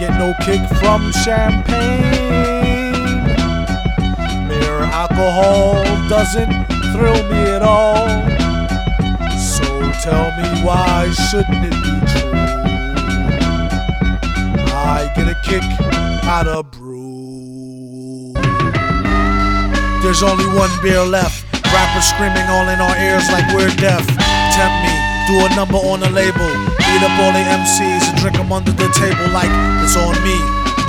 get no kick from champagne. Mere alcohol doesn't thrill me at all. So tell me why shouldn't it be true? I get a kick out of brew. There's only one beer left. Rappers screaming all in our ears like we're deaf. Tempt me, do a number on a label. Beat up all the MCs and drink them under the table like it's on me.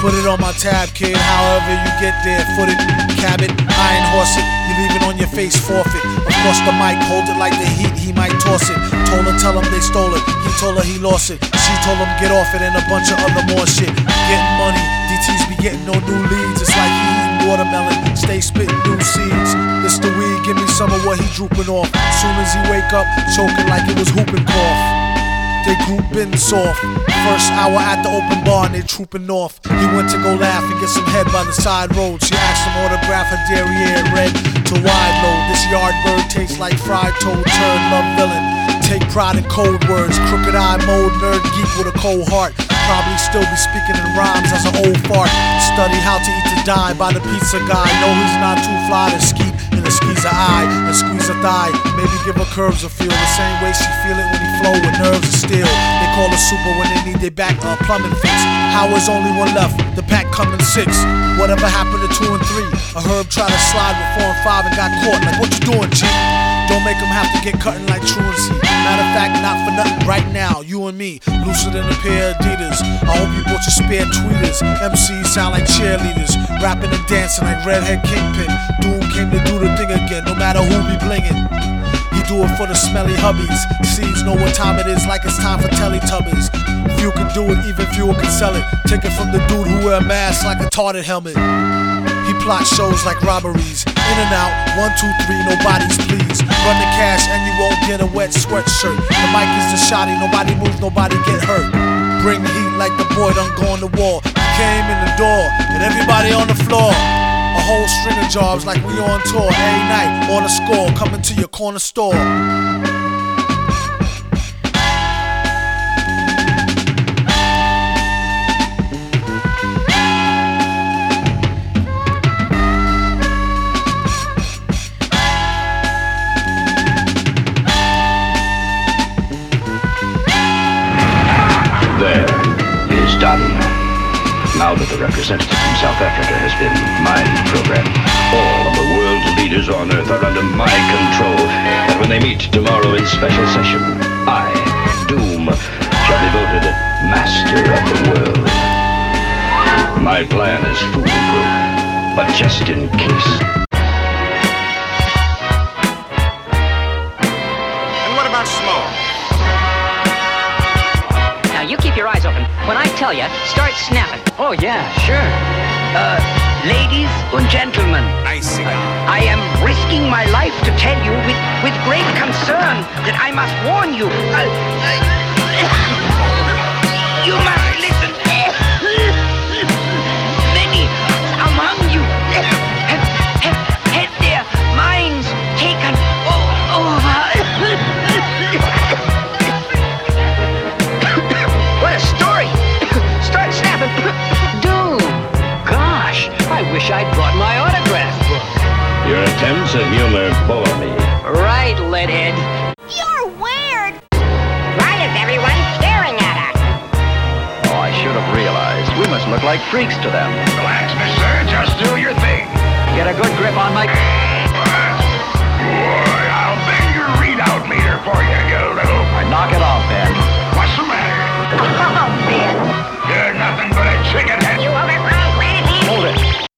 Put it on my tab, kid. However you get there, foot it, cab it, iron horse it. You leave it on your face, forfeit. Across the mic hold it like the heat. He might toss it. Told her, tell him they stole it. He told her he lost it. She told him get off it and a bunch of other more shit. Getting money, DTs be getting no new leads. It's like he eating watermelon, stay spitting new seeds. It's the weed, give me some of what he drooping off. Soon as he wake up, choking like it was whooping cough. They grouping soft. First hour at the open bar and they trooping off. He went to go laugh and get some head by the side road. She asked him autograph her derriere red to wide load. This yard bird tastes like fried toad, turd, love villain. Take pride in cold words, crooked eye mode, nerd geek with a cold heart. Probably still be speaking in rhymes as an old fart. Study how to eat to die by the pizza guy. No, he's not too fly give her curves a feel the same way she feel it when he flow with nerves of steel. They call her super when they need their back uh, plumbing fix. How is only one left? The pack coming six. Whatever happened to two and three? A herb tried to slide with four and five and got caught. Like what you doing, G? Don't make them have to get cutting like truancy. Matter of fact, not for nothing right now. You and me, looser than a pair of Adidas. I hope you bought your spare tweeters. MCs sound like cheerleaders, rapping and dancing like Redhead Kingpin. Doom came to do the thing again, no matter who be blingin'. Do it for the smelly hubbies. Seeds know what time it is, like it's time for Teletubbies. Few can do it, even fewer can sell it. Take it from the dude who wear a mask like a tarted helmet. He plot shows like robberies. In and out, one, two, three, nobody's please. Run the cash and you won't get a wet sweatshirt. The mic is the shotty, nobody move, nobody get hurt. Bring heat like the boy done go on the wall. He came in the door and everybody on the floor. Whole string of jobs like we on tour every night on a score, coming to your corner store. Now that the representative from South Africa has been mind programmed, all of the world's leaders on Earth are under my control. And when they meet tomorrow in special session, I, Doom, shall be voted master of the world. My plan is foolproof, but just in case. You keep your eyes open. When I tell you, start snapping. Oh yeah, sure. Uh, ladies and gentlemen, Nice cigar. I am risking my life to tell you with, with great concern that I must warn you. Uh, uh, you must listen. sense of humor bore me. Right, Lidhead. You're weird! Why is everyone staring at us? Oh, I should have realized. We must look like freaks to them. Relax, mister. Just do your thing. Get a good grip on my... Boy, I'll bend your readout meter for you, you little... I knock it